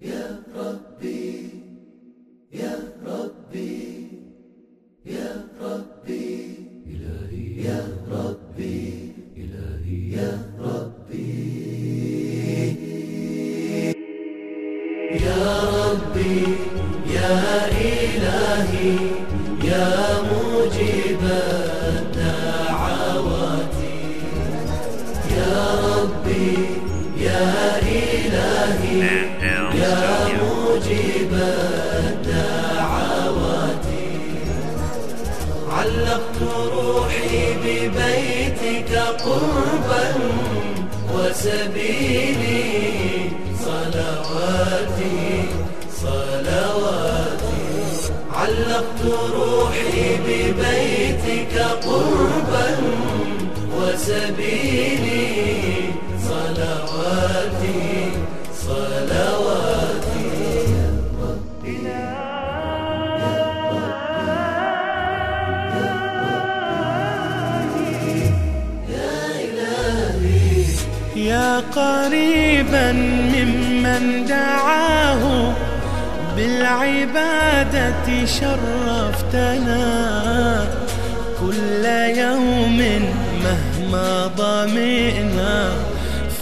يا ربي يا ربي يا ربي إلهي يا ربي إلهي يا ربي يا ربي. علقت روحي ببيتك قربا وسبيلي صلواتي صلواتي. علقت روحي ببيتك قربا يا قريبا ممن دعاه بالعبادة شرفتنا كل يوم مهما ضمئنا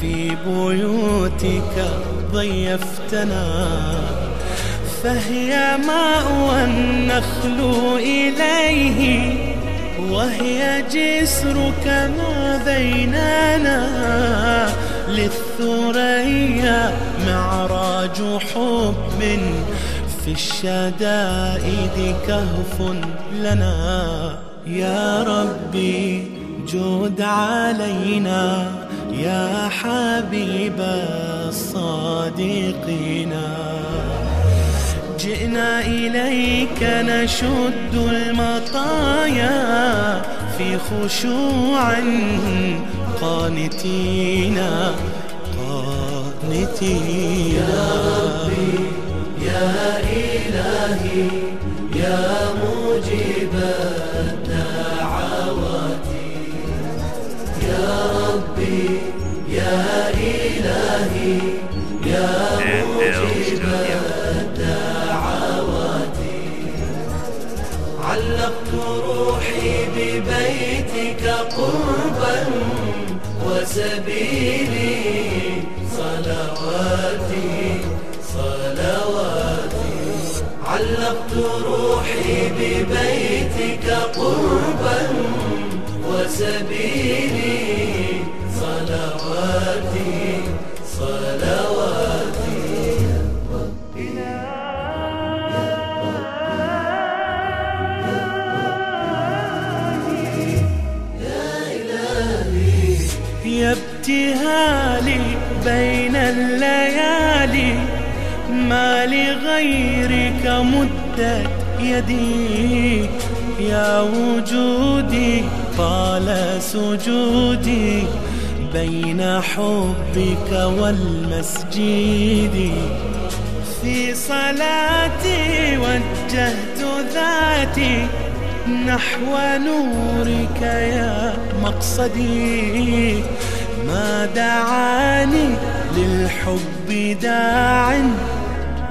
في بيوتك ضيفتنا فهي مأوى النخل إليه وهي جسرك ما بيننا للثريا معراج حب في الشدائد كهف لنا. يا ربي جود علينا يا حبيب الصادقين جئنا إليك نشد المطايا في خشوع قانتين قانتين. يا ربي يا إلهي. علقت روحي ببيتك قربا وسبيلي صلواتي صلواتي. علقت روحي ببيتك قربا وسبيلي صلواتي صلواتي. يا ابتهالي بين الليالي ما لغيرك مدت يدي. يا وجودي طال سجودي بين حبك والمسجد. في صلاتي وجهت ذاتي نحو نورك يا مقصدي. ما دعاني للحب داع.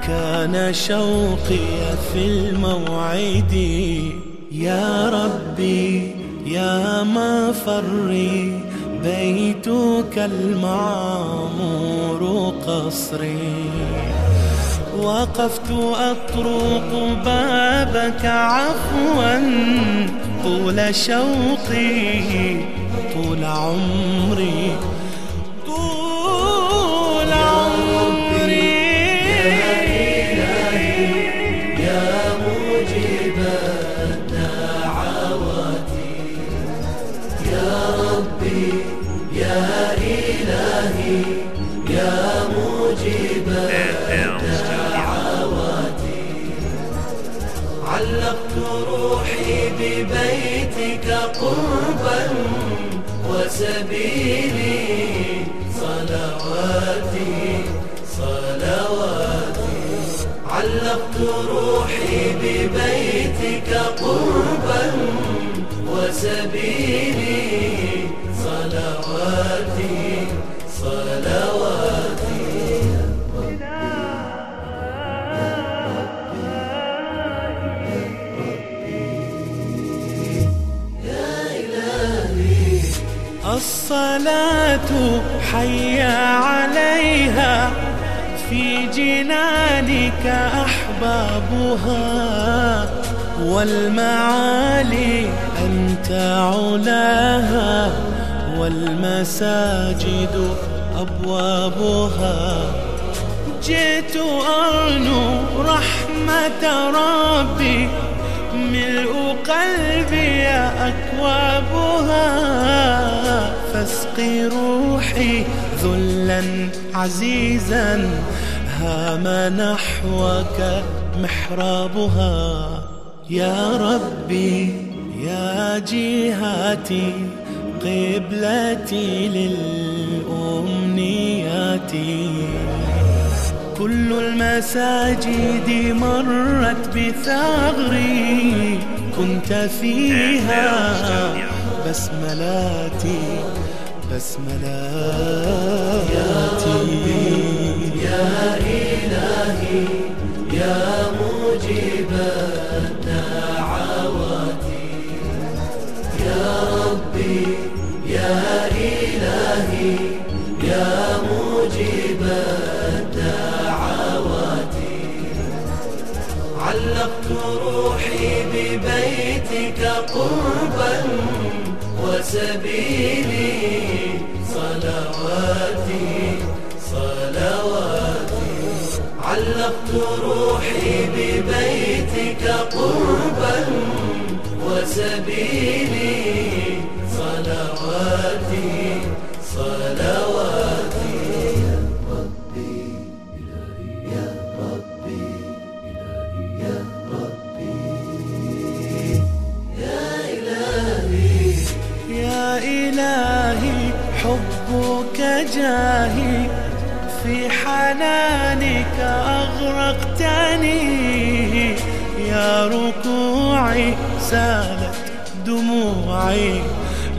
كان شوقي في الموعد. يا ربي يا مفري بيتك المعمور قصري. وقفت أطرق بابك عفوا طول شوقي. طول عمري طول عمري. يا مجيب الدعوات يا ربي يا إلهي يا مجيب الدعوات علقت روحي ببيتك قربا وسبيلي صلواتي صلواتي. علقت روحي ببيتك قربا وسبيلي صلواتي. الصلاة حي عليها في جنانك أحبابها والمعالي أنت علاها والمساجد أبوابها. جئت أرنو رحمة ربي ملء قلبي أكوابها فاسقي روحي ذلا عزيزا هام نحوك محرابها. يا ربي يا جهاتي قبلتي للأمنيات. كل المساجد مرت بثغري. كنت فيها بسملاتي بسملاتي. يا إلهي يا ببيتك قربا وسبيلي صلواتي صلواتي. علقت روحي ببيتك قربا وسبيلي حبك جاهي في حنانك أغرقتني. يا ركوعي سالت دموعي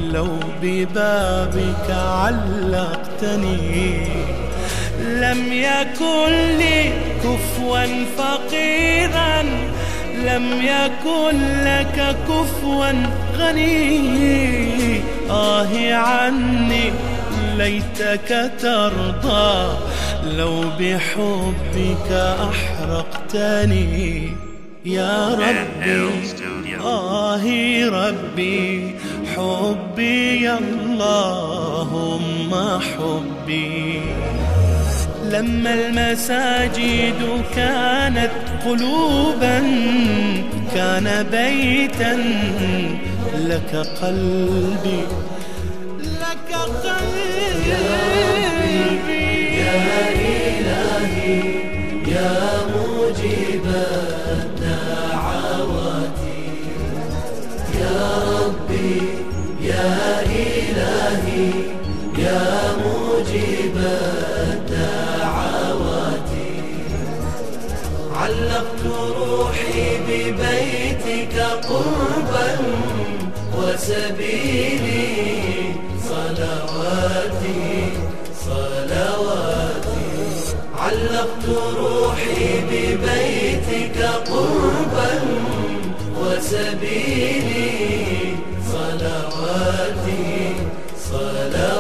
لو ببابك علقتني. لم يكن لي كفوا فقيرا لم يكن لك كفوا غني آه عني ليتك ترضى. لو بحبك أحرقتني. يا ربي آه ربي حبي اللهم حبي. لما المساجد كانت قلوبا كان بيتا. لك قلبي لك قلبي. يا إلهي يا مجيب الدعوات وسبيلي صلواتي صلواتي. علقت روحي ببيتك قربا وسبيلي صلواتي صلواتي.